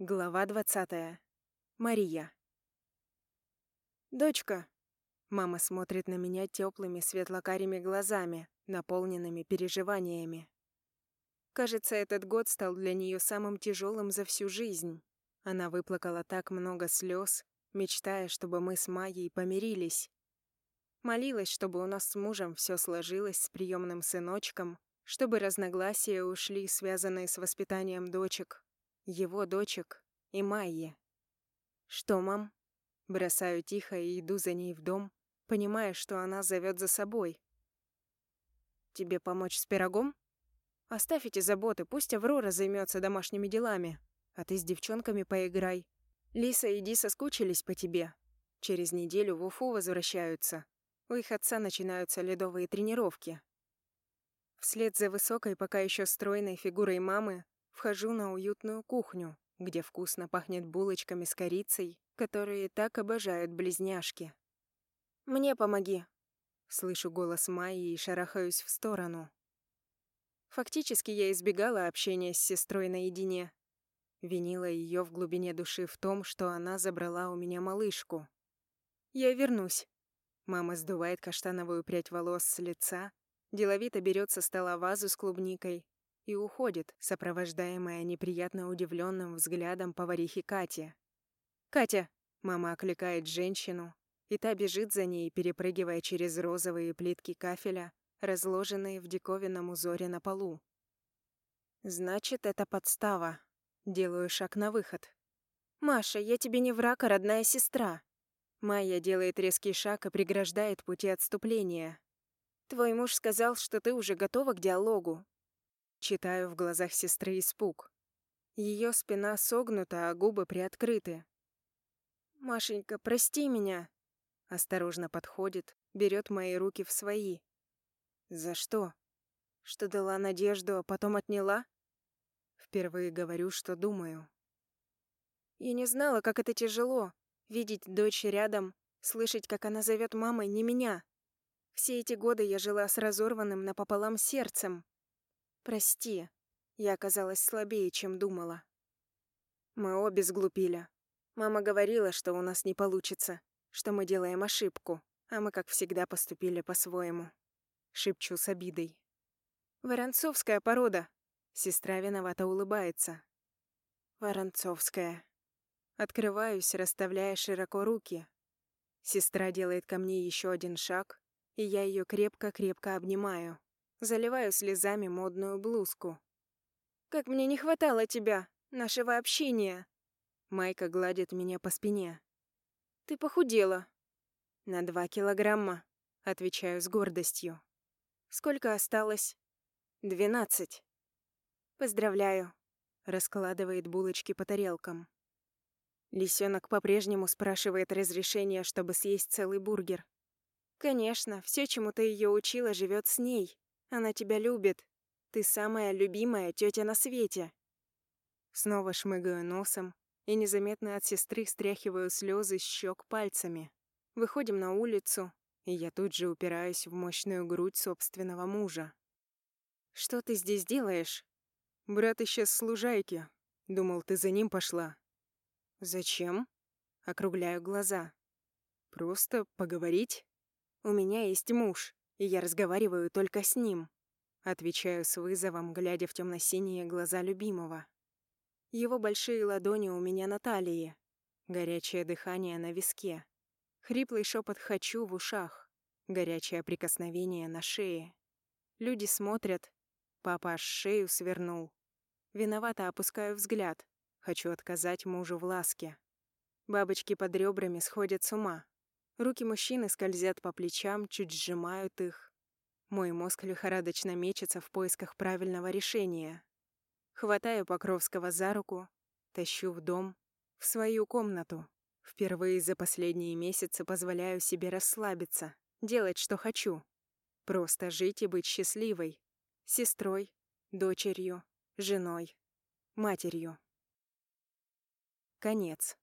Глава двадцатая. Мария. «Дочка!» Мама смотрит на меня теплыми светлокарими глазами, наполненными переживаниями. Кажется, этот год стал для нее самым тяжелым за всю жизнь. Она выплакала так много слез, мечтая, чтобы мы с Майей помирились. Молилась, чтобы у нас с мужем все сложилось с приемным сыночком, чтобы разногласия ушли, связанные с воспитанием дочек, его дочек и Майи. «Что, мам?» Бросаю тихо и иду за ней в дом, понимая, что она зовет за собой. «Тебе помочь с пирогом?» «Оставь эти заботы, пусть Аврора займется домашними делами, а ты с девчонками поиграй. Лиса и Ди соскучились по тебе. Через неделю в Уфу возвращаются. У их отца начинаются ледовые тренировки». Вслед за высокой, пока еще стройной фигурой мамы Вхожу на уютную кухню, где вкусно пахнет булочками с корицей, которые так обожают близняшки. «Мне помоги!» Слышу голос Майи и шарахаюсь в сторону. Фактически я избегала общения с сестрой наедине. Винила ее в глубине души в том, что она забрала у меня малышку. «Я вернусь». Мама сдувает каштановую прядь волос с лица, деловито берет со стола вазу с клубникой, и уходит, сопровождаемая неприятно удивленным взглядом поварихи Кати. «Катя!» — мама окликает женщину, и та бежит за ней, перепрыгивая через розовые плитки кафеля, разложенные в диковинном узоре на полу. «Значит, это подстава. Делаю шаг на выход. Маша, я тебе не враг, а родная сестра». Майя делает резкий шаг и преграждает пути отступления. «Твой муж сказал, что ты уже готова к диалогу. Читаю в глазах сестры испуг. Ее спина согнута, а губы приоткрыты. «Машенька, прости меня!» Осторожно подходит, берет мои руки в свои. «За что? Что дала надежду, а потом отняла?» Впервые говорю, что думаю. Я не знала, как это тяжело — видеть дочь рядом, слышать, как она зовет мамой не меня. Все эти годы я жила с разорванным напополам сердцем. Прости, я оказалась слабее, чем думала. Мы обе сглупили. Мама говорила, что у нас не получится, что мы делаем ошибку, а мы, как всегда, поступили по-своему. Шепчу с обидой. «Воронцовская порода!» Сестра виновато улыбается. «Воронцовская». Открываюсь, расставляя широко руки. Сестра делает ко мне еще один шаг, и я ее крепко-крепко обнимаю. Заливаю слезами модную блузку. «Как мне не хватало тебя, нашего общения!» Майка гладит меня по спине. «Ты похудела». «На два килограмма», — отвечаю с гордостью. «Сколько осталось?» «Двенадцать». «Поздравляю», — раскладывает булочки по тарелкам. Лисенок по-прежнему спрашивает разрешения, чтобы съесть целый бургер. Конечно, все, чему ты ее учила, живет с ней. Она тебя любит. Ты самая любимая тетя на свете. Снова шмыгаю носом и незаметно от сестры стряхиваю слезы с щек пальцами. Выходим на улицу, и я тут же упираюсь в мощную грудь собственного мужа. «Что ты здесь делаешь?» «Брат исчез с лужайки. Думал, ты за ним пошла». «Зачем?» Округляю глаза. «Просто поговорить?» «У меня есть муж и я разговариваю только с ним. Отвечаю с вызовом, глядя в темно-синие глаза любимого. Его большие ладони у меня на талии, горячее дыхание на виске, хриплый шепот «хочу» в ушах, горячее прикосновение на шее. Люди смотрят, папа аж шею свернул. Виновато опускаю взгляд, хочу отказать мужу в ласке. Бабочки под ребрами сходят с ума. Руки мужчины скользят по плечам, чуть сжимают их. Мой мозг лихорадочно мечется в поисках правильного решения. Хватаю Покровского за руку, тащу в дом, в свою комнату. Впервые за последние месяцы позволяю себе расслабиться, делать, что хочу. Просто жить и быть счастливой. Сестрой, дочерью, женой, матерью. Конец.